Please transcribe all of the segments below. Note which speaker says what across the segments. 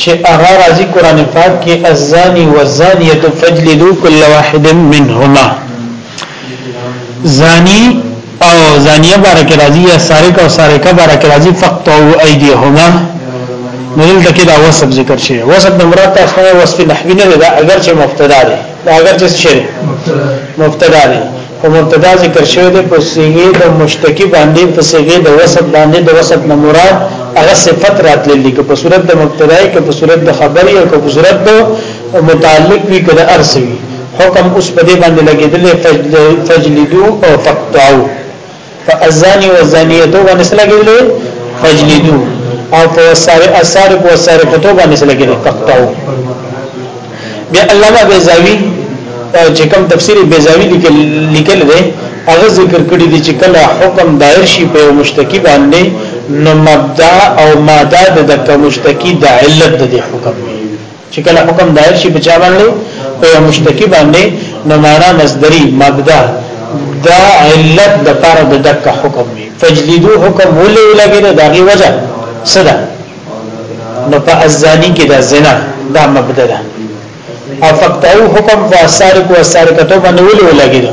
Speaker 1: چې هغه راځي قران پاک کې الزاني والزانيه فجلدوا كل واحد منهما زاني او زانيه بارک راځي یا سارق او سارقه بارک راځي فقطعوا ايديهما نزل تکي دا وصف ذکر شي وصف د مراد تاسو وصف نحوی نه ده اگر چې مبتدا ده اگر چې شری مبتدا ده او مبتدا ذکر شوی دی په صيغه د مشتکی باندې په صيغه د وصف باندې د وصف نه مراد هغه صفت راتللی که په صورت د مبتدای که په صورت د خبر یا که په صورت د متعلق وی که د ارس وی حکم اوس په دې باندې لګیدل فجلدو او فقطعو فالزانی والزانیتو باندې څه لګیدلې فجلدو او په ساري اثر په ساري په تو باندې څه لګیدلې تقطعو بیا علامه بیزاوی چې کوم تفسیر بیزاوی لیکل لیکل دی هغه ذکر کړی دی چې کله حکم دایر شي په مشتکی باندې نو مبدا او ماده د مشتکی د علت د حکم چې کله حکم دایر شي په چا باندې په یو مشتکی باندې نو معنا مصدری مبدا دا علت د پر د دک حکم وي فجلدو حکم ولې لګي دا دغه وجه صدا نو په ازانی کې دا زنا دا مبدا ده او فقطعو حکم فاسارق و سارقتو باندې ولې لګي دا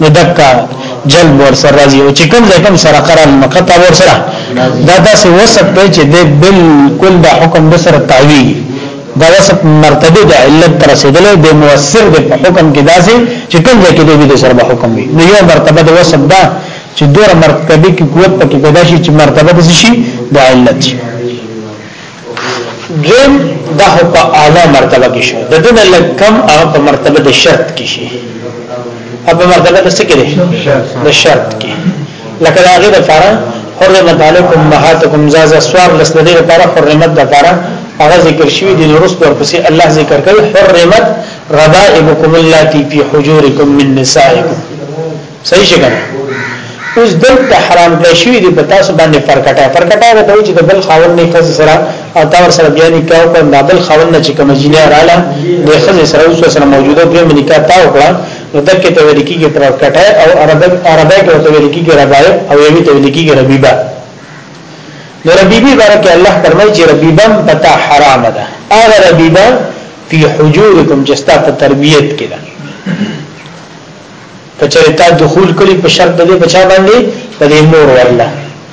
Speaker 1: نو دکا جلب ور سره راځي او چې کوم ځای کوم سره قرار مقطع ور سره دا داسې وسط دی چې د بالکل د حکم د سره تعویل دا وسط مرتبه د علت تر رسیدلې د موثر د حکم کې داسې چې کوم ځای کې د سره به حکم وي نو یو مرتبه د وسط دا چې دوه مرتبه کې قوت پکې پیدا شي چې مرتبه د شي د علت شي دویم دا په اعلی مرتبه کې شو د دنه لکم هغه په مرتبه د شرط کې شي هغه مرتبه د څه کې دی د شرط کې لکه دا غیر لپاره حرمت علیکم مهاتکم زازا سوار لسنده لپاره حرمت د لپاره هغه ذکر شوی دی نورس پر پسې الله ذکر کوي حرمت ربائبکم اللاتی فی حجورکم من نسائکم صحیح شګه اوس دلته حرام کړی شوی دی په تاسو باندې فرکټه فرکټه به دوی چې د بل خاون نه خز سره او تا ور سره بیا نکاح او د بل خاون نه چې کوم جنیا رااله د خز سره اوس سره موجوده دوی مې نکاح تا وکړه نو دکې ته ویل کېږي فرکټه او عربی عربی کې ته ویل کېږي ربایب او یوی ته ویل کېږي ربیبه نو ربیبی بارک الله فرمایي چې ربیبم پتا حرام ده اغه ربیبه فی حجورکم جستا په تربیت کې ده کچره تا دخول کړي په شرط د دې بچا باندې په دې مور والله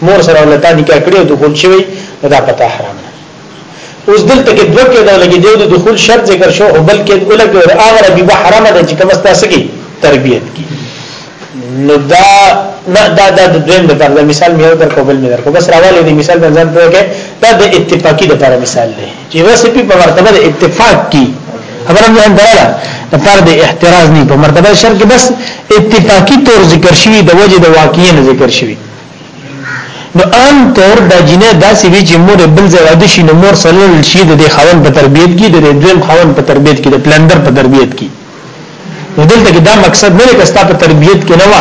Speaker 1: مور سره ولتا نکاح کړي او دخول شوی نو دا پتا حرام ده اوس دلته کې دوه کې دا لګي د دخول شرط ذکر شو او بلکې ولګي او هغه به حرام ده چې کوم تاسو کې تربيت کی نو دا نه دا دا د دویم لپاره د مثال مې یو درکو بل مې درکو بس راواله دې مثال باندې ځان پوهه کې دا د اتفاقی لپاره مثال دی چې وسپی په مرتبه د اتفاق کی خبره نه دراله د پر د احتراز نه په مرتبه شرک بس اتفاقی طور ذکر شوی د وجه د واقعي نه ذکر شوی نو عام طور د جنې داسې وی چې مور بل ځای واده شي نو مور سره شي د خوان په تربيت کې د دویم خوان په تربيت کې د پلندر په تربيت کې نو دلته کې دا مقصد نه لکه ستا په تربيت کې نه و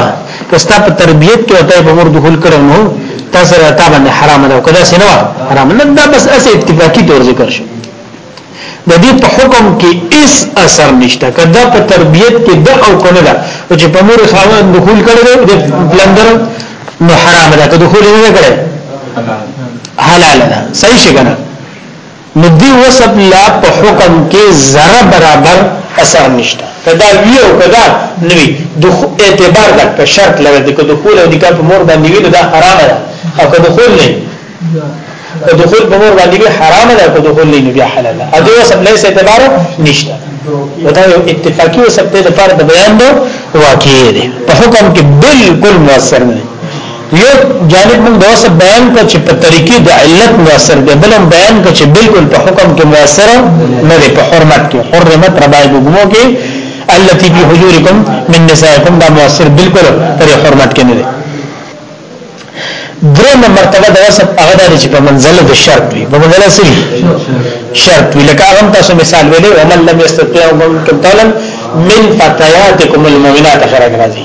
Speaker 1: که ستا په تربيت کې وته په مور دخول کړو نو تاسو را تا باندې حرام نه کړه سينه و حرام نه دا بس اسه اتفاقی تور ذکر شو د دې په حکم کې اس اثر نشته کدا په تربيت کې د او کنه دا چې په مور خاوند دخول کړو د بلندر نو حرام ده که دخول نه کړي حلال ده صحیح شګنه نو دی وسب لا په حکم کې ذره برابر اثر نشته کدا وی او کدا نوی د اعتبار د په شرط لګی د دخول او نکاح په مور باندې وی دا حرام ده او که دخول نه که دخول په مور باندې وی حرام ده که دخول نه بیا حلال ده اده وسب لیس اعتبار نشته ودا یو اتفاقی وسب ته د پر د بیان دو واقع دی په حکم کې بالکل موثر نه یو جانب موږ د وسب بیان کړ چې په طریقې د علت موثر دی بل هم بیان کړ چې بالکل په حکم کې موثر نه دی په حرمت کې حرمت ربایبکم کې التي في حجوركم من نسائكم دا موثر بالکل پر حرمت کې نه دی درېمه مرتبه د وسب هغه د چې په منزله د شرط وي په منزله سي شرط وي لکه هغه تاسو مثال ویلې ومن لم يستطيع منكم طولا من فتياتكم المؤمنات خير راځي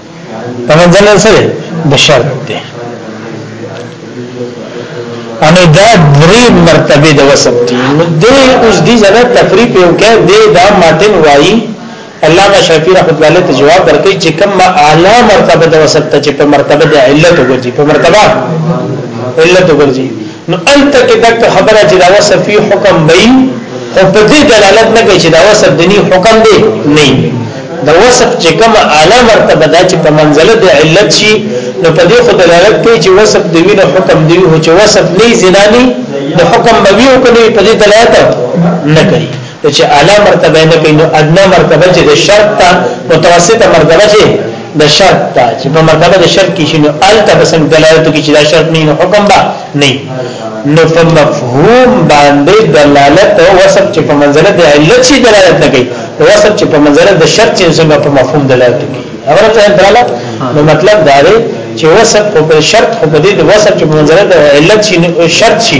Speaker 1: تمنځل سره د شرط دی ان دا درې مرتبه د وسب دي نو دې اوس دې زړه تفریح په کې دې دا ماتن وایي الله ما شفیع رحمت الله علیه ته جواب ورکړي چې کوم اعلی مرتبه د وسب ته چې په مرتبه د علت وګرځي په مرتبه علت وګرځي نو الته کې دغه خبره چې دا وصف فی حکم وی خو په دې دلالت نه کوي چې دا وصف دني حکم دی نه دا وصف چې کوم اعلی مرتبه ده چې په منزله د علت شي نو په دې خو دلالت کوي چې وصف دی نه حکم دی هو چې وصف نه زنانی د حکم به وی او کني په دې دلالت نه کوي ته چې اعلی مرتبه نه کوي نو ادنه مرتبه چې د شرط ته متوسطه مرتبه چې د شرط ته چې په مرتبه د شرط کې شنو ال ته بسم دلالت کې چې دا شرط نه حکم با نه نو په مفهوم باندې دلالت او وصف چې په منزله د علت شي دلالت نه کوي وصف چې په منزله د شرط چې څنګه په مفهوم دلالت کوي اوره ته دلالت نو مطلب دا دی چې وصف په شرط په دې د وصف چې په منزله د علت شي شرط شي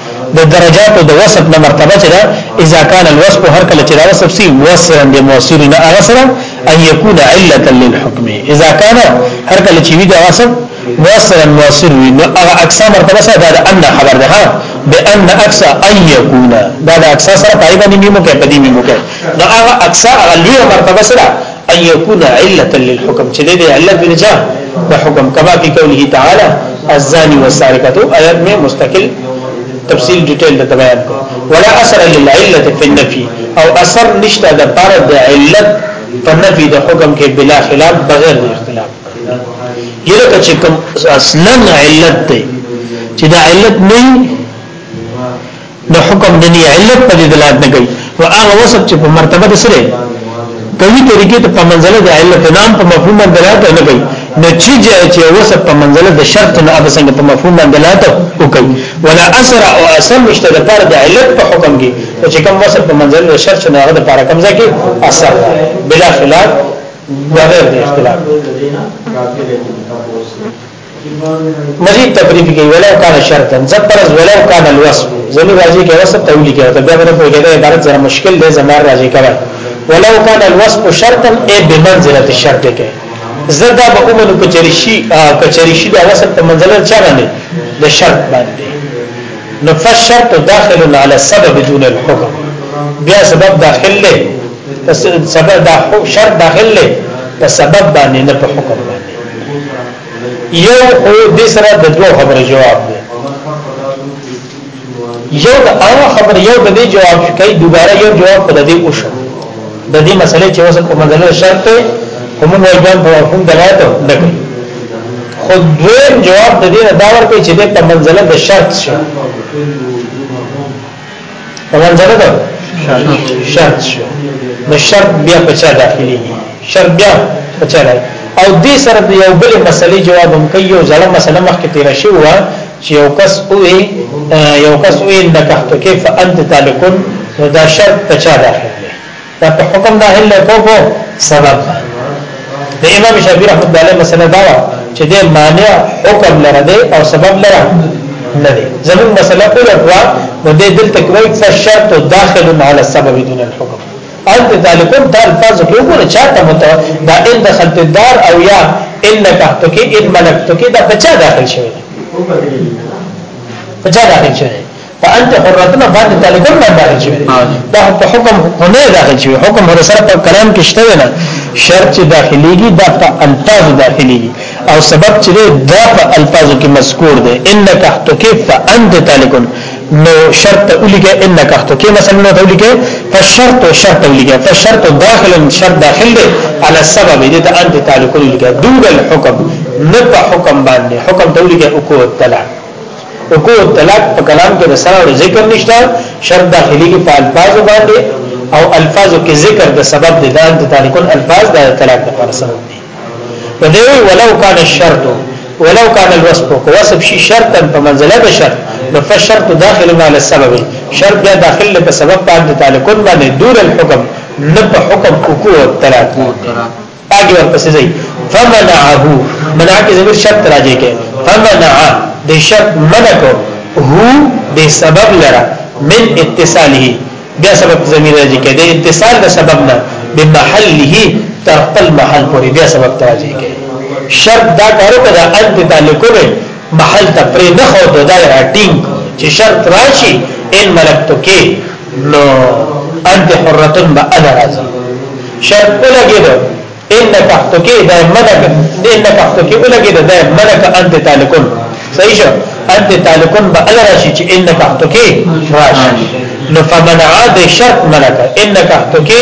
Speaker 1: د درجات او د وصف نه مرتبه چې دا اذا كان الوصف هر کله چې دا وصف سي موثرا دي موثر نه هغه سره ان يكون عله للحكم اذا كان هر کله چې وي دا وصف موثرا موثر وي نو هغه اقصا مرتبه سره دا ان خبر ده ها بان اقصا ان يكون دا د اقصا سره پای باندې نیمو کې پدې نیمو کې دا هغه اقصا هغه لوی مرتبه سره ان يكون عله للحكم چې دې علت دې چا د حکم کما په قوله تعالی الزاني والسارقه آیات میں مستقل تفصیل ډیټیل د بیان کو ولا اثر للعله في النفي او اثر نشته د پر د علت په نفي د حکم کې بلا خلاف بغیر د اختلاف یره چې کوم اصلا علت دی چې د علت نه نو حکم د نی علت په دې دلالت نه کوي او هغه وصف چې په مرتبه د سره کوي طریقې ته په منزله د علت نام په مفهوم باندې دلالت نه کوي نو چې چې وصف په منزله د شرط نه اب څنګه په مفهوم باندې دلالت وکړي ولا اثر او اثر مشته د پر د علت په حکم کې چې کوم وصف په منزله د شرط نه هغه د پر کمزه کې اثر بلا خلاف بغیر د اختلاف مزید تبریف کوي ولو کان شرطا زپرز ولو کان الوصف زمي راځي کې وصف تولی کې ته بیا ورته کې دا عبارت زره مشکل دی زمار راځي کوي ولو کان الوصف شرطا اي بمنزله الشرط کې زدا به عمر کچریشي کچریشي دا وصف په منزله چا باندې د شرط باندې نو فالشرط داخل على السبب دون الحكم بیا سبب داخل له سبب دا شرط داخل له په سبب باندې نه په حکم باندې یو خو دې سره د دوه خبرو جواب دی یو د هغه خبر یو د دې جواب چې کوي دوباره یو جواب په دې وشو د دې مسلې چې اوس په مدله شرط ته کوم وایي په مفهوم دلایته نه کوي خو دویم جواب د دې دا ورکړي چې په منزله د شرط شو ومنځنه ده شرط شو نو شرط بیا په چا داخلي شرط بیا په چا داخلي او دې سره د یو بل مسلې جواب هم کوي یو ځړه مسله مخکې تیر شو و چې یو کس وې یو کس وې انک کیف انت تالکون دا شرط په چا داخلي دا په حکم د اهل کو کو سبب د امام شافعي رحمۃ اللہ علیہ مسله دا چې د مانع حکم لره دی او سبب لره نه دی زمون مسله په لټوا نو د دلته کوي څه شرط داخل علی السبب دون الحكم انت ذالکم دا الفاظ کې وګوره چاته مت دا ان دخلت الدار او یا ان لکحتک ان ملکتک دا بچا داخل شوی بچا داخل شوی فانت حرتنا باندې طالبان نه داخل شي دا په حکم نه داخل شي حکم هر سره په کلام کې شته نه شرط چې داخليږي دا په الفاظ داخليږي او سبب چې دا په الفاظو کې مذکور دی انک احتکف فانت طالبان نو شرط اولیګه انک احتکف مثلا نو اولیګه فشرط او شرط اولیګه فشرط داخل شرط داخل دی على السبب دې ته انت طالبان اولیګه دون الحكم نه په حکم باندې حکم دولیګه او کو طلاق رکوع او طلاق په کلام کې د سره او ذکر نشته شرط داخلي کې په الفاظ باندې او الفاظو کې ذکر د سبب د دال د تعلقون الفاظ د طلاق لپاره سبب دي په دې ولو کان الشرط ولو کان الوصف کو وصف شي شرطا په منزله د شرط نو فشرط داخل علی السبب شرط بیا داخل په سبب باندې تعلقون باندې دور الحكم نه په حکم حقوق طلاق پاګي ورپسې ځي فمنعه منع کې زمير شرط راځي کې فمنعه د شرط منع کو هو د سبب لره من اتصاله بیا سبب زمير راځي کې د اتصال د سبب نه بمحله تر خپل محل پورې بیا سبب راځي کې شرط دا کارو کړه انت تعلقونه محل ته پرې نه خو دای راټینګ کو چې شرط راشي ان ملکتو کې نو انت حرتن با انا راځي شرط ولګي دو ان تحتو کې دای ملک ان تحتو کې ولګي دو دای ملک انت تالکون صحیح شو انت تالکون با انا راشي چې ان تحتو کې راشي نو فمنعا د شرط ملک ان تحتو کې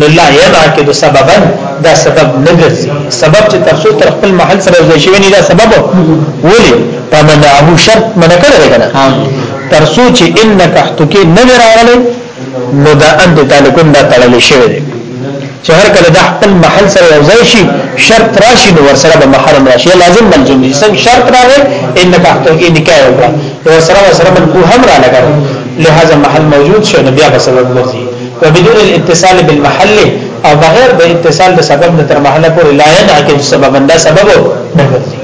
Speaker 1: نو لا یما کې د سببا دا سبب نه ګرځي سبب چې ترسو تر خپل محل سره ځای شوی نه دا سبب ولې فمنعه شرط منع کړی کنه ترسو چې انک حتکه نه راغله نو دا انت تعلقون دا تړل شوی دی چې هر کله د خپل محل سره یو ځای شي شرط راشي نو ورسره به محرم راشي لازم ملزم دي څنګه شرط راغی انک حتکه نکاح وکړه ورسره ورسره من کو هم را لګره لہذا محل موجود شو نو بیا به سبب ګرځي وبدون الاتصال بالمحل او بغیر د اتصال د سبب نه تر محله پورې لا ينعقد سببا دا سبب نه ګرځي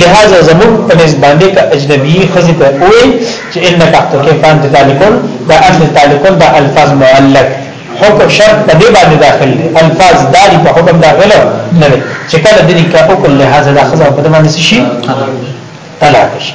Speaker 1: لہذا زمون په نس باندې کا اجنبي خزي ته وې چې انک حق کې فان تعلقون دا اصل تعلقون دا الفاظ معلق حکم شرط په دې باندې داخل دي الفاظ داري په حکم داخل نه دي چې کله دې کا حکم لہذا دا خزه په دې باندې شي طلاق شي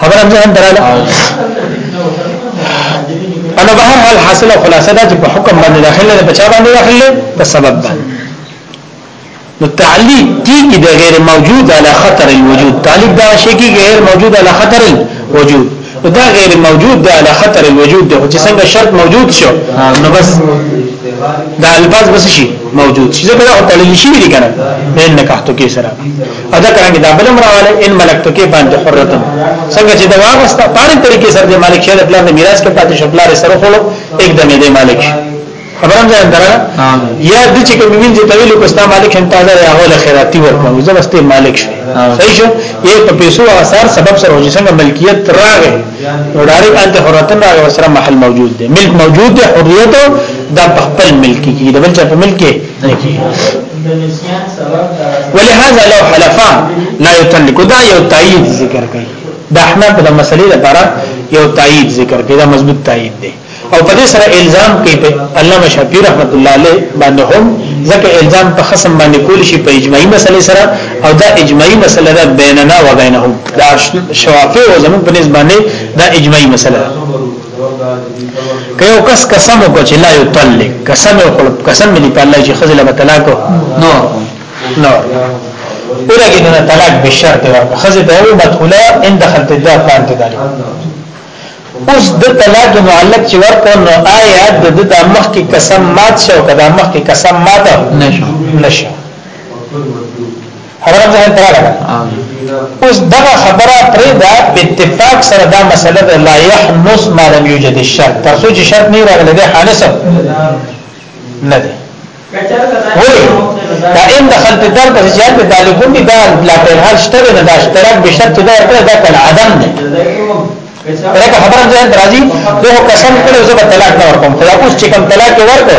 Speaker 1: خبره ځان دراله انا بهر حال حاصل خلاصه ده چې په حکم باندې داخل نه بچا باندې داخل نه په سبب باندې نو تعلیق کیږي د غیر موجود علی خطر الوجود تعلیق دا شی کیږي غیر موجود علی خطر الوجود دا غیر موجود ده علی خطر الوجود ده چې څنګه شرط موجود شو نو بس دا الفاظ بس شي موجود شي ځکه دا تعلیل شي دي کنه نه نکاح تو کې سره او دا کرانګي دا بلم راواله ان ملکت کې باندې حرته څنګه چې دا واغسته پاره طریقې سره د مالک شه د پلان د میراث کې پاتې شپلار سره خلو یک دمه د مالک خبرم ځان درا یا د چې کوم وینځ ته ویلو کوستا مالک هم تازه یا هغه خیراتی ورکوم زه بس ته مالک شم صحیح شو یې په پیسو اثر سبب سره وجه څنګه ملکیت راغې نو ډایرک انت حرتن راغې سره محل موجود دی ملک موجود دی حریت دا په خپل ملک کې د بل چا په ملک کې ولهذا لو حلفا لا يطلق دا یو تایید ذکر کوي د احناف د مسلې لپاره یو تایید ذکر کوي دا مضبوط تایید دی او په دې سره الزام کوي په علامه شافعي رحمت الله علیه باندې هم ځکه الزام په خصم باندې کول شي په اجماعي مسلې سره او دا اجماعي مسله ده بیننا و بینهم دا شوافی او زمون په نسبت باندې دا اجماعي مسله ده که یو کس قسم وکړي چې لا یطلق قسم وکړ قسم دې په الله چې خزل به طلاق نو نو ورګي نه طلاق به شرط ورکړه خزه ته یو مدخوله ان دخلت الدار پلان ته دالي اوس د طلاق معلق چې ورکړ نو آیا د د مخ کې قسم مات شو کدا مخ کې قسم مات نشو نشو خبره ځه تر راغله اوس دا خبره پرې دا په اتفاق سره دا مسله ده لا يحنس ما لم يوجد الشرط تر څو چې شرط نه راغلی دا حانس نه دی ولی دا ان دخل په در په زیات په طالبون دي دا لا په حال شته نه دا اشتراک به شرط دا پر دا کل عدم نه دا خبره ځان درازي دوه قسم کړو زه به طلاق نه ورکوم خدا اوس چې کوم طلاق ورکړ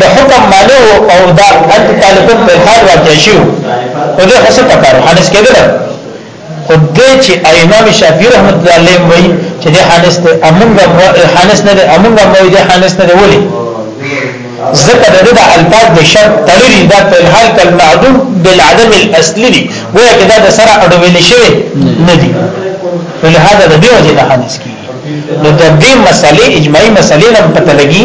Speaker 1: د حکم مالو او دا انت طالبون په حال واقع شو او د حسه تکار حنس کېدل خو دې چې امام شافعي رحمت الله علیه وایي چې د حنس ته امونګه حنس نه دی امونګه مو دې حنس نه دی ولي ذکر د دې الفاظ د شرط تللی دا په حال کل معدوم بالعدم الاصلي دی وایي چې دا د سره اډویل شوی نه دی ولهدا د دې وجه د حنس کی نو د دې مسلې اجماعي مسلې نه پته لګي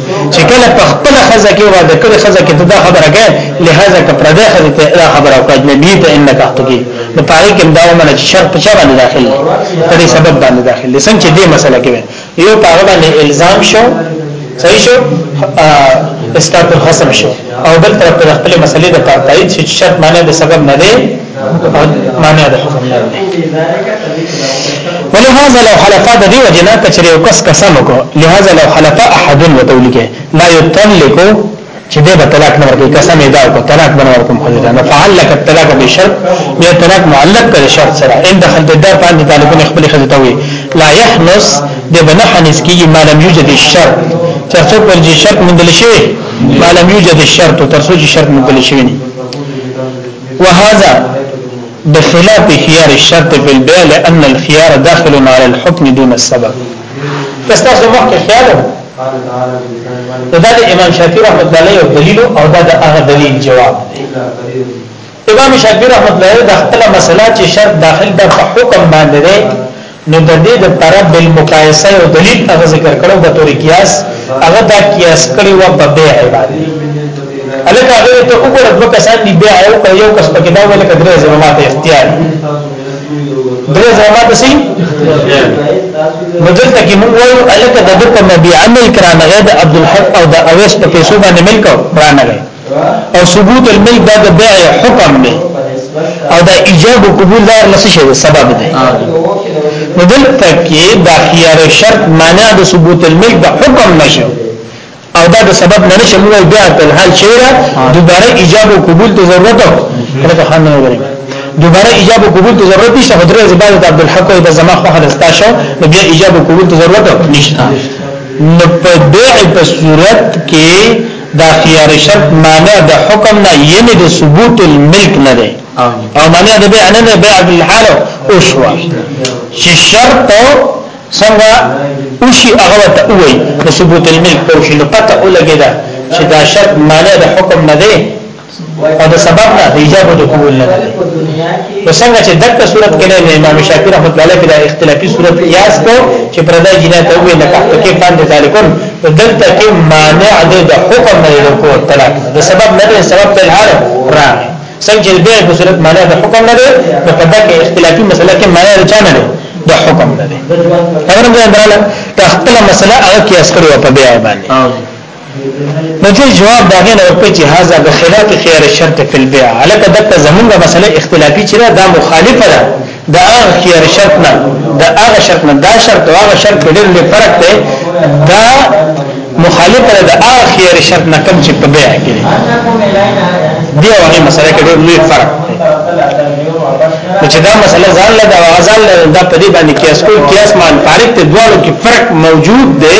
Speaker 1: چې کله په خپل خزه کې واده کړي خزه کې دا خبره کوي لہذا کپر ده خزه ته دا خبره او کړه نبی ته ان کاحت کې نو پاره کې دا ومنه چې شرط په چا باندې داخل دی په دې سبب باندې داخل دی څنګه چې دې مسله کې یو پاره باندې الزام شو صحیح شو اسقاط الحسن شو او بل طرف ته خپل مسلې د پاره تایید چې شرط معنی د سبب نه دی معنی د حکم نه ولهذا لو حلفا د دې وجنا کچره یو کس قسم کو لهذا لو حلفا احد وتولکه لا یطلق چې دې به طلاق نه ورکړي قسم یې دا کو طلاق بنه ورکوم خو دا نه فعلک الطلاق بشرط یا طلاق معلق کړي شرط سره ان دخل د دار باندې طالبونه خپل خزه ته وي لا يحنس دې بنه حنس کیږي ما لم یوجد الشرط ترڅو پر دې شرط مندل شي ما لم یوجد الشرط ترڅو چې شرط مندل شي نه وهذا بخلاف خيار الشرط في البيع لأن الخيار داخل على الحكم دون السبب تستاسو مخکې خیال نو دا د امام شافعي رحمت الله علیه دلیل او دا د هغه دلیل جواب امام شافعي رحمت الله علیه د خپل مسله چې شرط داخل د حکم باندې نو د دې د پر بل مقایسه او دلیل هغه ذکر کړو په تور قیاس هغه دا قیاس کړي و په بیع باندې الکه هغه ته وګوره دوه کسان دی بیع او په یو کس پکې دا ول کډره زمما ته اختیار درې زمما ته سي مدلته کې موږ وایو الکه د دې په مبيع ملک را نه د عبد الحق او د اوس په پیسو باندې ملک را نه او ثبوت الملک دا د بیع حکم دی او دا ایجاب او قبول دا لسی شي سبب دی نو دلته کې دا خيار شرط معنی د ثبوت الملک د حکم نشو او دا د سبب نه نشو موږ بیا په حال شي دوباره ایجاب او قبول ته ضرورت کړه ته خان نه وګورئ دوباره ایجاب او قبول ته ضرورت نشته حضرت زباد عبد الحق او د زما خو هرستا شو نو بیا ایجاب او قبول ته ضرورت نشته نو په دې په صورت کې دا خيار شرط مانع د حکم نه یعنی د ثبوت الملک نه ده او مانع د بیع نه ده بیع بالحال او شو چې شرط څنګه او شي هغه ته وای د ثبوت الملک او شي نو پته ولګی دا چې دا شرط مانع د حکم نه ده او د سبب نه د ایجاب د قبول نه ده نو څنګه چې دغه صورت کې نه امام شافعي رحمۃ اللہ علیہ دا اختلافي صورت قیاس کو چې پردا جنا ته وې نه کاته کې فند ذالکون دلته کې مانع ده د حکم نه له کو طلاق د سبب نه ده سبب په الحال را څنګه چې به په صورت مانع د حکم نه ده نو په دغه اختلافي مسله کې مانع د چا نه ده د حکم نه ده خبره ده دراله تخپل مسله هغه قیاس کړو په بیا باندې نو دې جواب دا غنه ورکړي چې هاذا بخلاف خيار الشرط في البيع علاکه دغه زمونږه مسله اختلافي چې دا مخالفه ده دا هغه خيار شرط نه دا هغه شرط نه دا شرط او هغه شرط ډېر لوی فرق دی دا مخالفه ده دا هغه خيار شرط نه کم چې په بيع کې دی هغه مسله کې ډېر لوی فرق دی چې دا مسله ځان له دا غزل دا په دې باندې قیاس کوي قیاس مان فارق ته دوه کې فرق موجود دی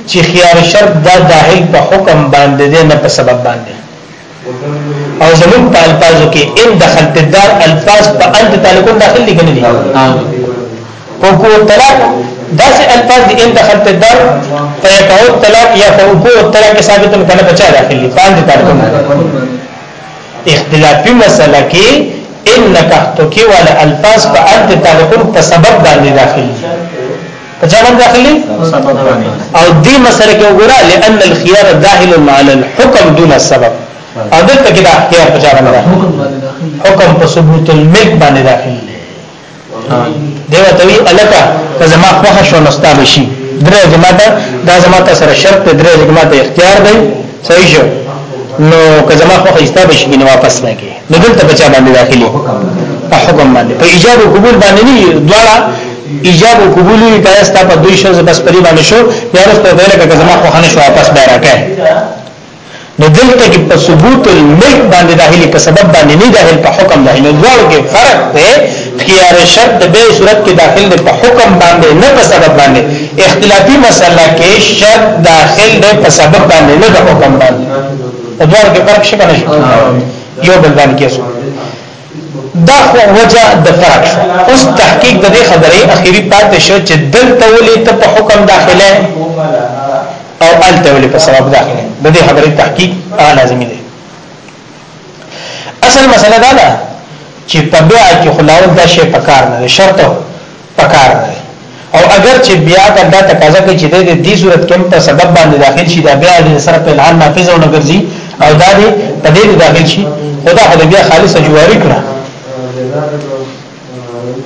Speaker 1: چی خیار شرط دا داحل په حکم باندی دی نه په سبب باندی او زمون په الفاظو کې ان دخل په دار الفاظ په انت تعلقون داخل دي کنه دي په کو طلاق داس الفاظ دي ان دخل په دار په کو طلاق یا په کو طلاق کې ثابت کنه بچا داخل دي په انت تعلقون اختلافي مسله کې ان نکحتو کې ولا الفاظ په انت تعلقون په سبب باندې داخل دي په چا باندې داخلي او دې مسله کې وګوره لئن الخيار داخل على الحكم دون السبب او دلته کې دا اختیار په چا باندې داخلي حکم په ثبوت الملک باندې داخلي دیو توی الکا که زما خوخه شو نستا بشي درې جما ته دا زما ته سره شرط درې جما ته اختیار دی صحیح شو نو که زما خوخه ایستا بشي نو واپس نه کی نو دلته بچا باندې داخلي په حکم باندې په ایجاب او قبول باندې نه دواړه ایجاب او قبول وی پس تا په دوی شوز بس پری باندې شو یا رسته ویل کړه زما خو خنه شو واپس به راکې نو دلته کې په ثبوت الملک باندې داخلي په سبب باندې نه داخل په حکم داخلي نو دواړو کې فرق دی خيار شرط د به صورت کې داخل دی په حکم باندې نه په سبب باندې اختلافي مسله کې شرط داخل دی په سبب باندې نه په حکم باندې په دوه کې فرق شي کنه یو بل باندې کیسه دا خو وجه د فرق شو اوس تحقیق د دې خبرې اخیری پاتې شو چې دلته ولې ته په حکم داخله او الته ولې په سبب داخله د دې خبرې تحقیق هغه لازمي دی اصل مسله دا ده چې په بیا کې خلاول دا شی پکار نه شرط پکار نه دی او اگر چې بیا دا تقاضا کوي چې د دې صورت کې په سبب باندې داخل شي دا بیا د سره په الهان نافذ او نګرځي او دا دې په دې داخل شي خدا خو بیا خالص جواری کړه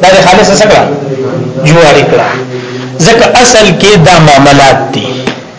Speaker 1: دا دې خالص څه کړه جواری کړه ځکه اصل کې دا
Speaker 2: معاملات
Speaker 1: دي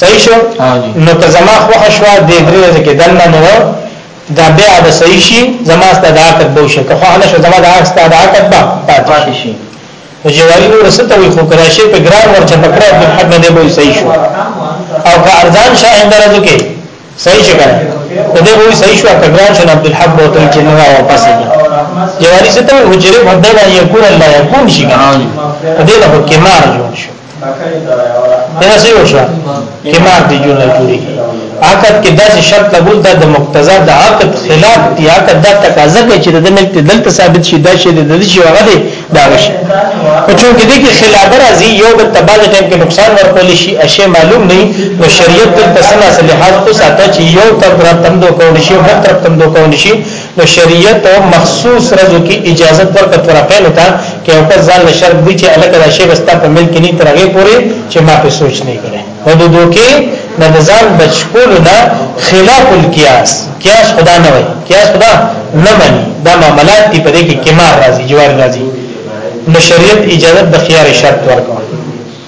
Speaker 1: صحیح شو نو که زما خوښ شو د درې ورځې کې دنه نو دا بیا به صحیح شي زما ستاسو د عقد به شي که خو نه شو زما د ستاسو د عقد به پاتې شي او جواری نور سته وي خو کراشي په ګران ورچ پکړه د حد نه دی به صحیح شو او که ارزان شاه اندرځو کې صحیح شي کنه په دې وایي صحیح شو که ګران شاه عبد الحق بوته چې نه واپس دی جواری سته وي حجره مدد یې کول الله یې کول شي کنه دې له حکمار جوړ شو دا څه وشو کمار دی جون جوړي عقد کې داسې شرط لګول دا د مقتضا د عقد خلاف دی عقد دا تقاضا کوي چې د ملک دلته ثابت شي دا شی د دې شی هغه دی دا وشي او چونکې دې کې خلاف راځي یو د تباز ټیم کې نقصان ورکول شي اشی معلوم نه نو شریعت د تسنا صلاحات کو ساته چې یو تر تم دو کول شي بل تر تم دو کول شي د شریعت مخصوص رزو کی اجازت ورکه طرفینو ته که یو کس ځان له شرط دی چه الکه دا شی بستا په ملک نی تر هغه پوری چه ما په سوچ نی کړی نو د دوکه نه د ځان بچ کولو نه خلاف القياس قياس خدا نه وای قياس خدا نه مني دا معاملات دی په دې کې کمار راځي جوار راځي نو شریعت اجازه د خيار شرط ورکړه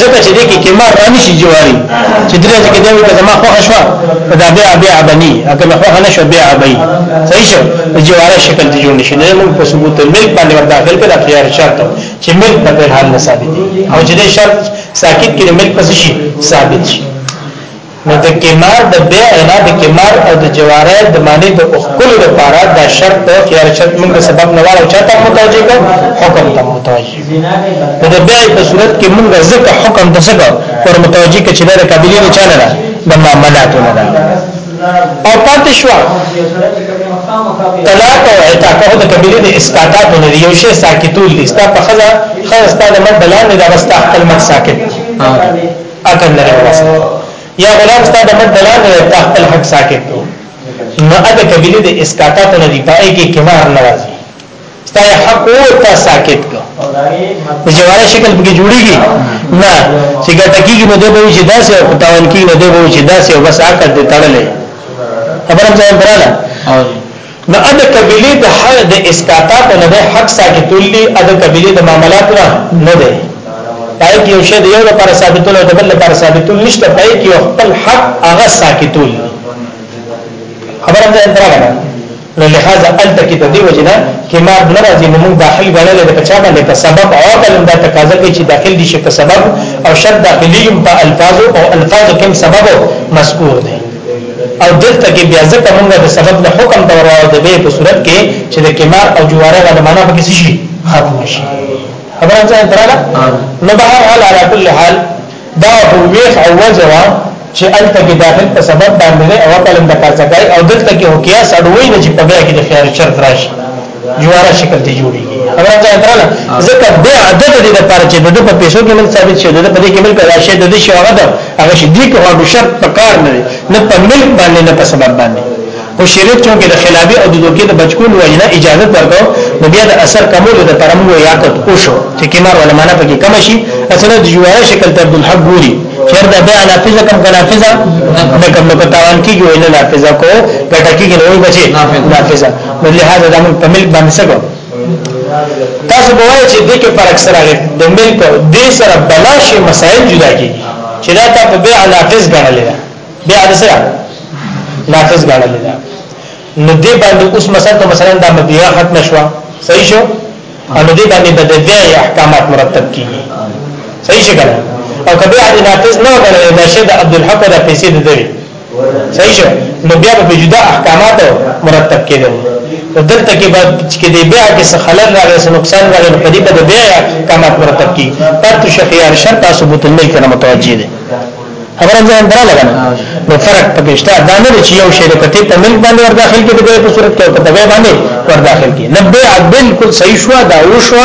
Speaker 1: ځکه چې دې کې کمار رانی شي جواري چې درې ځکه کې دوی زما خوښ شو دا بیا بیا بني اګه مې خوښ نه شو بیا بي صحیح شو جواره شکل دي جوړ نشي نه موږ په ثبوت ملک باندې ور داخل کړه خيار شرط چې ملک په هر حال نه ثابت او چې دې شرط ساکت کې ملک پس شي ثابت شي نو د کمار د بیع نه د کمار او د جواره د معنی د اخکل لپاره دا شرط او خيار شرط موږ سبب نه وایو چاته متوجه کو حکم ته متوجه نو د بیع په صورت کې موږ ځکه حکم ته څنګه ور متوجه کې چې دا قابلیت نه چاله ده د معاملاتو نه ده او پاتې شو طلاق او عتاق او د قبيله د اسقاطات نه یو شی ساکتول دي ستا په خزه خزه ستا د مد بلان نه دا واستحق المد ساکت عقل نه ورسه یا غلام ستا د مد دلان نه تا خپل حق ساکت کو نو اده قبیله د اسقاطات نه دی پای کې کمار ناراضي ستا حق او تا ساکت کو جواره شکل به جوړیږي نه چې ګټه کیږي نو دی به چې داسې او تاوان کیږي نو دی به چې داسې او بس عقل دې تړلې خبره ځان دراله نو اد قبیلې د حق د اسکاتاتو نه ده حق ساکتول دي اد قبیلې د معاملاتو نه ده پای کې یو شی د یو لپاره ثابتول او د بل لپاره ثابتول نشته پای کې یو خپل حق هغه ساکتول خبره ده درغله نو لہذا انت کې د دې وجنه کې ما ناراضي نو موږ داخل غړل د پچا باندې په سبب او کلم دا تقاضا کوي چې داخل دي شي په سبب او شرط داخلي په الفاظ او الفاظ کې سبب مذکور دي او دلته کې بیا ځکه موږ د سبب له حکم ته ورواو د به په صورت کې چې د کمار او جواره غو معنا پکې شي ختم شي خبره ځان دراله نو به هر حال على كل حال دا هو ویخ او وجوا چې الته کې داخل په سبب باندې او په لنده کارځای او دلته کې هو کیا سړوي نه چې په بیا کې د خیر شرط راشي جواره شکل ته جوړیږي خبره ته درنه ځکه به عدد دې د پاره چې د په پیسو کې مل ثابت شي د په دې کې مل پیدا شي د دې شي هغه ده هغه شي دې کې هغه شرط په کار نه نه په مل باندې نه په سبب باندې او شریعت چې د خلابي او د دوکې د بچکول وجنه اجازه ورکو نو بیا د اثر کمول د پرمو یا کټ او شو چې کمر ولا معنا پکې کم شي اصله د جواره شکل ته عبد الحق ګوري چیر دا بیا نافذه کم که نافذه نه کم نو کتاوان کی جو اینا نافذه کو گٹا کی گنوی بچه نافذه نو لهدا د ملک په ملک باندې څه تاسو به وایئ چې دغه پر اکثر هغه د ملک د سره بلاشي مسائل جدا کی چې دا تا په بیع ناقص غنل دا بیع د سره ناقص غنل دا نو دې باندې اوس مثلا ته مثلا د مبيع ختم شو صحیح شو او دې باندې د بیع احکامات مرتب کیږي صحیح شګل او کبه عادي ناقص نه غنل دا شه د عبد الحق د پیسې د دی صحیح شو نو بیا په جدا احکامات مرتب کېدل دلته کې بعد چې د بیا کې څه خلل راغی څه نقصان راغی په دې باندې بیا احکامات مرتب کی پاتو شقیار شرط ثبوت نه کړه متوجی دي خبره ځان درا لګا نو فرق پکې شته دا نه چې یو شی د کته په ملک باندې ور داخل کې د په صورت کې په دغه باندې ور داخل کې نبه بالکل صحیح شو دا وشو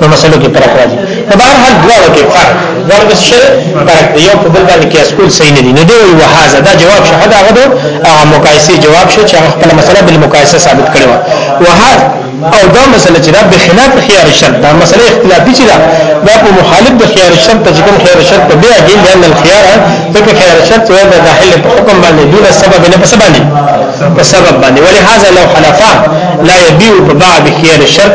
Speaker 1: نو مسلو کې فرق راځي په بهر حال دواړو کې فرق دواړو کې څه فرق دی یو په بل باندې کې اسکول صحیح نه دی نو دی وی وهذا دا جواب شه دا غو هغه مقایسه جواب شه چې خپل مسله بل مقایسه ثابت کړي وها او دا مسله چې دا به خلاف خيار شرط دا مسله اختلافي چې دا دا په مخالف د خيار شرط چې کوم خيار شرط به اجي لئن الخيار ځکه خيار شرط هو د داخله په حکم باندې دون سبب نه په سبب باندې په سبب باندې ولهذا لو خلفا لا يبيع ببعض خيار الشرط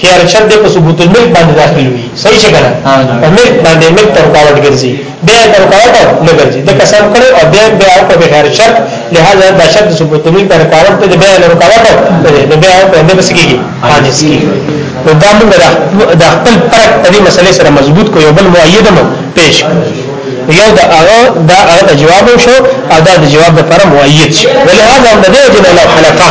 Speaker 1: خيار شرط دې په ثبوت الملک باندې داخل وي صحیح څه کنه په ملک باندې ملک تر رکاوټ ګرځي بیا تر رکاوټ نه ګرځي د قسم کړو او بیا بیا په خيار شرط لہذا دا شرط ثبوت الملک تر رکاوټ ته بیا نه رکاوټ نه بیا په دې بس کېږي حادث کېږي نو دا موږ د خپل فرق په دې مسلې سره مضبوط کو یو بل مؤید مو پیش یو دا هغه دا هغه جواب شو او دا د جواب لپاره مؤید شو ولهدا د دې جنو حلقه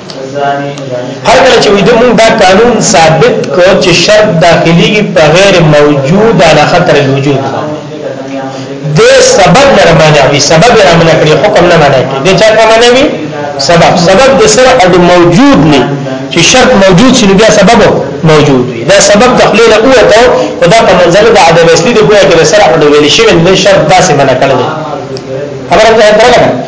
Speaker 1: هر کله چې وي دمون دا قانون ثابت کو چې شرط داخلي په غیر موجود علا خطر الوجود د سبب نه معنی وي سبب نه معنی کړي حکم نه معنی کړي د چا په معنی وي سبب سبب د سره د موجود نه چې شرط موجود شي بیا سبب موجود وي دا سبب تخلیل اوته او دا په منزل د عدم اصلي د ګویا کې سره د ویل شي د شرط داسې معنی کړي خبره ده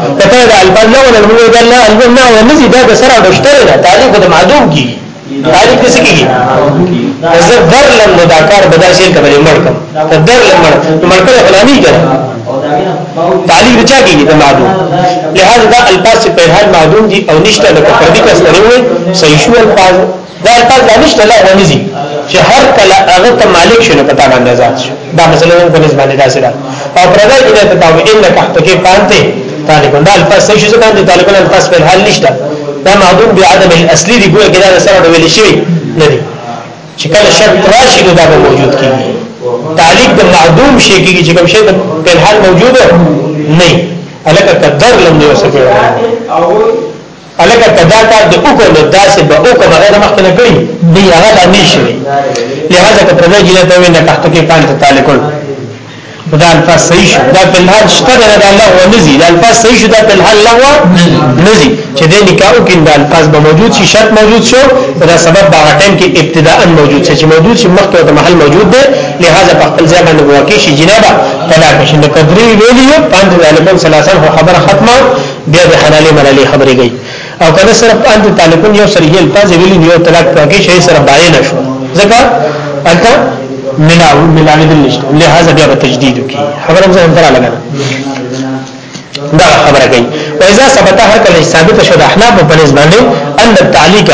Speaker 1: کته د الباب نه ونه موږ دا نه الباب نه ونه زی دا د سره دشتره نه تعریف د معدوم کی تعریف څه کیږي زه در لم دا کار بدا شي کبل مړکم ته در لم مړ مړکل فلانی کړه تعریف چا کیږي د معدوم لہذا دا الفاظ په هر معدوم دي او نشته لکه پردي کس نه وي صحیح شو الفاظ دا الفاظ دا نشته لا ونیزي چې هر کله هغه ته مالک شنو پتا باندې آزاد شي دا مثلا په نسبت باندې داسې ده او پردا کې ته تاو انک حقیقت پانته طالبان دا الفاظ صحیح شي باندې طالبان الفاظ په حال نشته دا معدوم بعدم الاصلي دی ګویا کدا سره ویل شي نه دي چې کله شرط راشي نو دا به موجود کیږي تعلیق د معدوم شي کیږي چې کوم شی په حال موجود نه الکه قدر لم یوسف او الکه که دا کار دی وکړو نو داسې به وکړو هغه د مخکنه کړی دی هغه لا نه شوی لہذا که پردې جنې ته وینه کښته کې کانت تعالی کول دا الفاظ صحیح شو دا په الحال شته دا الله و نزي دا الفاظ صحیح شو دا په الحال لغو نزي چې د نکاح کې دا الفاظ به موجود شي شرط موجود شو دا سبب دا ټیم کې ابتداء موجود شي چې موجود شي مخکې د محل موجود دی لہذا په خپل ځای باندې واقع شي جنابه طلاق شي نو قدرې ویلي پاند عالمون ثلاثه خبره ختمه بیا د حلالې ملالې خبرې کوي او کنه صرف انت طالبون یو سره یل پاز ویلی یو طلاق پکې شي سره باندې نشو ځکه اته ملاو ملاوی دل نشته لہذا بیا تجدید کی خبره زه هم تر لګا دا خبره کوي واذا ثبت هر کله ثابت شو د احناف په نسبت باندې ان التعلیق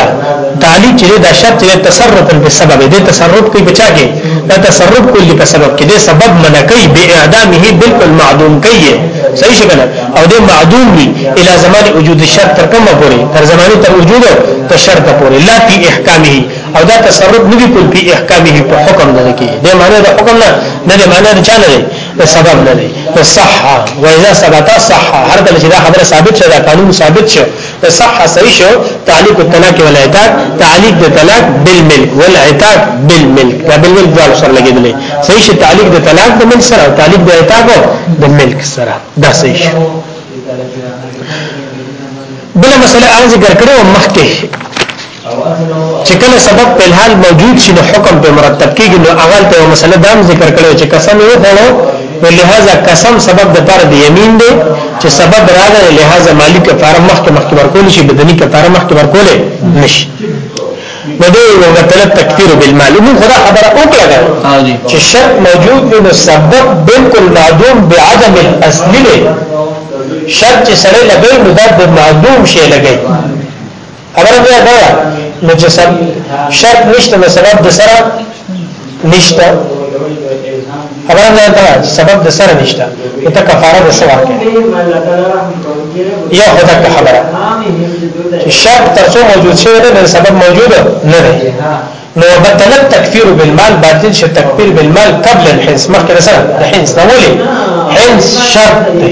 Speaker 1: تعلیق چې دا شرط چې تصرف په سبب دی تصرف کوي بچا کې دا تصرف کوي په سبب کې دی سبب منکې به اعدامه بالکل معدوم کوي صحیح شګنه او د معدوم وی الی زمان وجود الشرط تر کومه پورې تر زمانه تر وجود تر شرط پورې لا فی احکامه او دا تصرف نه دی کول په احکامه په حکم نه کې د معنی د حکم نه نه د معنی د چانه دی د سبب نه دی د صحه و اذا ثبت صحه هر کله چې دا خبره ثابت شوه دا قانون ثابت شو د صحه صحیح شو تعلق الطلاق والعتاق تعلق د طلاق بالملك والعتاق بالملك دا بالملك ځل سره لګیدلې صحیح شو تعلق د طلاق د ملک سره او تعلق د عتاق د ملک سره دا صحیح شي بل مسله هغه ذکر کړو مخکې چې کله سبب په الحال موجود شي نو حکم په مرتب کېږي نو اول ته مسله دام ذکر کړو چې قسم یو خورو نو لہذا قسم سبب د پر د یمین دی چې سبب راغی لہذا مالی کفاره مخکې مخکې ورکول شي بدني کفاره مخکې ورکول نشي نو دی یو مطلب تکفیر بالمعلوم خدا خبره وکړه چې شرط موجود وي نو سبب بالکل معدوم بعدم الاصل دی شرط چې سره لګي نو دا د معدوم شی لګي خبره ده نو چې شرط نشته نو سبب د سره نشته خبره نه ده سبب د سره نشته ته کفاره د سره کې یا خدا کا خبره شرط تر څو موجود شوی نه سبب موجود نه دی نو بدل التکفیر بالمال باطل شه تکفیر بالمال قبل الحنس مخکې سره د حنس نو ولې حنس شرط دی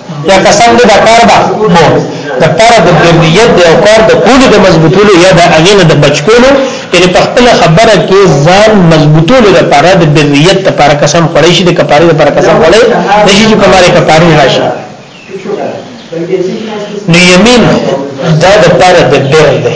Speaker 1: یا قسم دې د کار به مو د پر د برنیت د او کار د کولو د مضبوطولو یا د اغه نه د بچکولو یعنی په خپل خبره کې ځان مضبوطولو لپاره د برنیت لپاره قسم خوري شي د کفاره لپاره قسم خوري د شي چې په ماره کفاره راشي نو یمین دا د پر د بر دی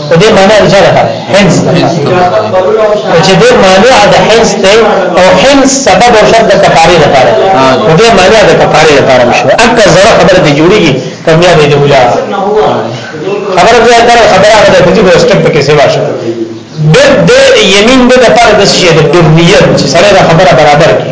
Speaker 1: په دې معنی الجلب حنس او چې دې معنی د حنس ته او حنس سبب او شرط د کفاره لپاره په دې معنی د کفاره لپاره مشو اکه زړه خبره دې جوړیږي کمیاب دې ولا خبره دې تر خبره ده چې په سټپ کې سیوا شو د یمین د لپاره د شی د دنیا چې سره خبره برابر کی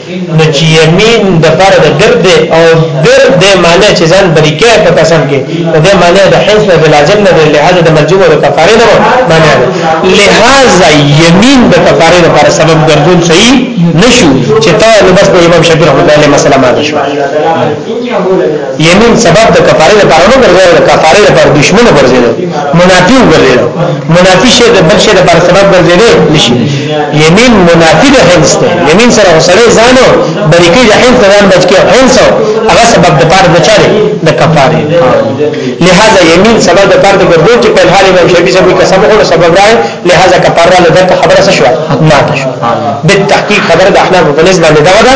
Speaker 1: نو چې یمین د پر د ګرد او ګرد د معنی چې ځان بریکه په قسم کې د معنی د حلف او لازم نه دی لهدا د مرجوع او کفاره نه معنی لهدا یمین د کفاره لپاره سبب ګرځون صحیح نشو چې تا نو بس د امام شافعي رحمه الله مسله ما نشو یمین سبب د کفاره لپاره نه ګرځیدل د کفاره لپاره دشمن ګرځیدل منافی ګرځیدل منافی شه د بل شه لپاره سبب ګرځیدل نشي یمین منافی د حنس ته یمین سره وسره ځانو بریکی د حنس ځان بچی حنس هغه سبب د پاره د چاره د کفاره لہذا یمین سبب د پاره د ګرځول چې په حال امام شافعي سبب قسم هو سبب راي لہذا کفاره له دغه خبره شو نه شو بالتحقیق خبره د احناف په نسبت باندې دا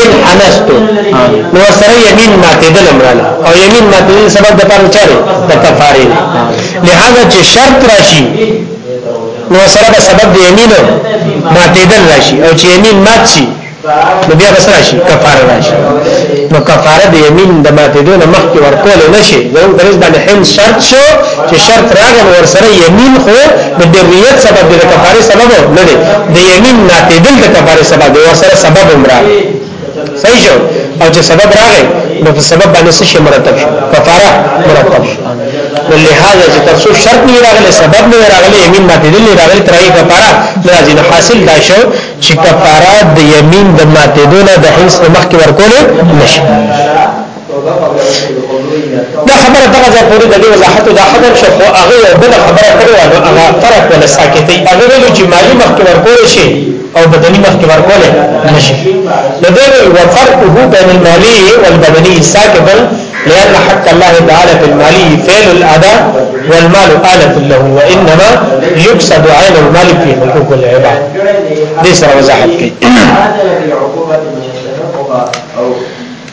Speaker 1: ان انستو نو سره یمین ماتیدل امراله او یمین ماتیدل سبب د پاره چاره د کفاره لہذا چې شرط راشي نو سره د سبب د یمین ماتیدل راشي او چې یمین مات شي نو بیا بس راشي کفاره راشي نو کفاره د یمین د ماتیدو نه مخکې ورکول نه شي زموږ درس باندې هم شرط شو چې شرط راغی ور سره یمین خو د بریت سبب د کفاره سبب نه دی د یمین ناتیدل د کفاره سبب دی ور سره سبب هم راغی صحیح شو او چې سبب راغی نو په سبب باندې څه شي مرتب شو کفاره مرتب شو نو لہذا چې تاسو شرط نه راغلی سبب نه راغلی یمین ناتیدل نه راغلی ترای کفاره لازم نو حاصل دا شو چې کفاره د یمین د ناتیدل د حس مخکې ورکول نشي دا خبره دغه ځای پورې د دې وضاحت دا خبر شو خو هغه یو بل خبره کړې و نو هغه فرق ولا ساکتې هغه ویل چې مالی مخ کې ورکول شي او بدني مخ کې ورکول نشي نو دا وفرقه بین المالی والبدني ساکت لأن حق الله تعالى في المال فعل الأداء والمال آلة له وإنما يقصد عين المال في حقوق العباد دي سره وضاحت کوي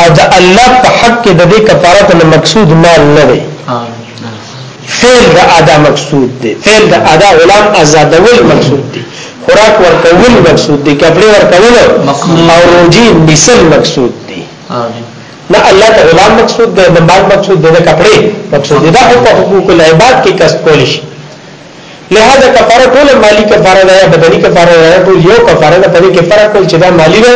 Speaker 1: او د الله په حق کې د دې کفارت نه مقصود مال نه دی فعل د ادا مقصود دی فعل د ادا غلام آزادول مقصود دی خوراک ورکول مقصود دی کپڑے ورکول او روجی نسل مقصود دی نه الله ته غلام مقصود دی نه مال مقصود دی نه کپڑے مقصود دی دا حقوق العباد کې کسب کول شي لهذا کفاره ټوله مالي کفاره ده یا بدني کفاره ده دا ټول یو کفاره ده په دې کې فرق وي چې دا مالي ده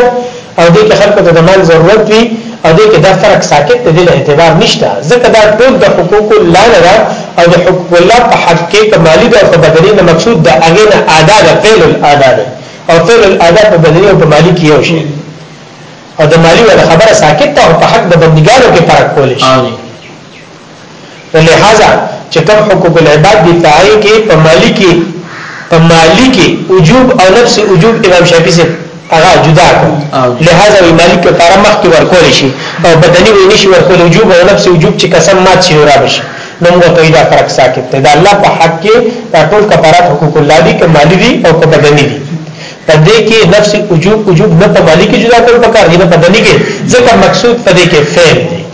Speaker 1: او دې کې خلکو ته د مال ضرورت وي او دې کې دا فرق ساکت دی دل اعتبار نشته ځکه دا ټول د حقوق الله نه ده او د حقوق الله په حق کې کمالي ده او په بدني نه مقصود ده هغه نه ادا ده فعل الادا ده او فعل الادا په بدني او په مالي کې یو شی او د مالي ولا خبره ساکت ده او په حق د بندګانو کې فرق کول شي نو لهذا چې کوم حقوق العباد دي پای کې په مالی کې په مالی کې وجوب او نفس وجوب امام شافعي سي هغه جدا کړ لهدا وی مالک لپاره مخ کې ورکول شي او بدني وی نشي ورکول وجوب او نفس وجوب چې قسم مات شي را بشي نو موږ ته دا فرق ساکت دی دا الله په حق کې ټول کفارات حقوق الله دي که مالی دي او که بدني دي په دې کې نفس وجوب وجوب نه په مالی کې جدا کول پکار دي نه بدني کې ځکه مقصود په دې کې فعل دی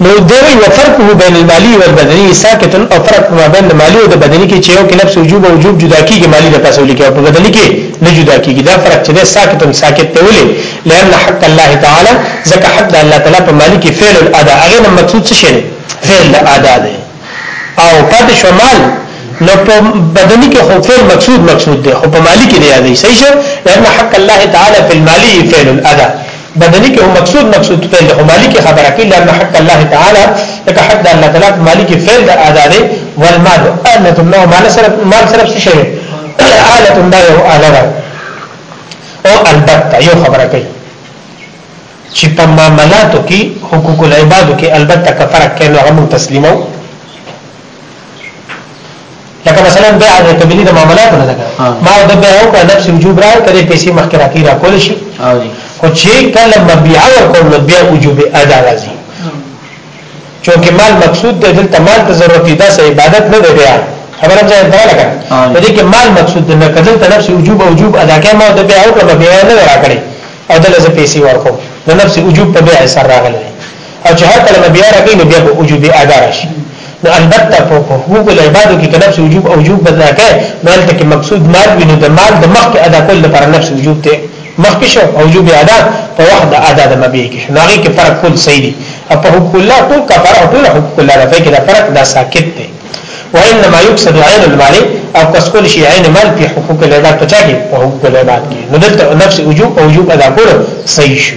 Speaker 1: نو دی وی وفرقه بین المالی والبدنی ساکت او فرق ما بین د مالی او د بدنی کې چې یو کې لفظ وجوب او وجوب جدا کیږي مالی د پاسه لیکي او په بدنی کې نه جدا کیږي دا فرق چې دی ساکت او ساکت ته ولې لئن حق الله تعالی ځکه حق د الله تعالی په مالی کې فعل الادا هغه نه مقصود څه شي فعل الادا دی او پاتې شو مال نو په بدنی کې خو فعل مقصود مقصود دی خو په مالی کې نه یادې صحیح شه لئن حق الله تعالی فی المالی فعل الادا بدني کې هم مقصود مقصود فعل دی خو مالک خبره کوي لأن حق الله تعالی لکه حق د الله تعالی مالک فعل د ادا دی والمال آلة الله مال صرف مال صرف څه شي آلة الله یو آله ده او البته یو خبره کوي چې په معاملاتو کې حقوق العبادو کې البته کفرق کینو هغه تسلیمو لکه مثلا بيع د قبلي د معاملاتو نه لګا ما د بيع او نفس وجوب را کړې پیسې مخکې راکې را کول شي او چې کله مبيع او کول نو بيع وجوب ادا راځي چونکه مال مقصود دی دلته مال ته ضرورت دی دا سه عبادت نه دی بیا خبره ځای ته لګا په دې کې مال مقصود نه کدل ته نفس وجوب او وجوب ادا کړي ما د بيع او کړه بيع نه راکړي او دلته پیسې ورکو نو نفس وجوب په بيع سره راغلی او چې هر کله نبی راغی نبی په وجوب ادا راشي نو البته په حقوق العبادو کې نفس وجوب او وجوب بدل کړي نو البته کې مقصود مال وي نو د مال د مخ ادا کول لپاره نفس وجوب ته مخ کې شو او وجوب ادا په وخت د ادا د مبي کې نو هغه کې فرق کول صحیح دي او په حقوق الله ټول کفاره او ټول حقوق الله راځي کې دا فرق دا ساکت دی وانما يقصد عين المال او کس کول شي عین مال په حقوق العباد په چا کې په حقوق العباد کې نو دلته نفس وجوب او وجوب ادا کول صحیح شو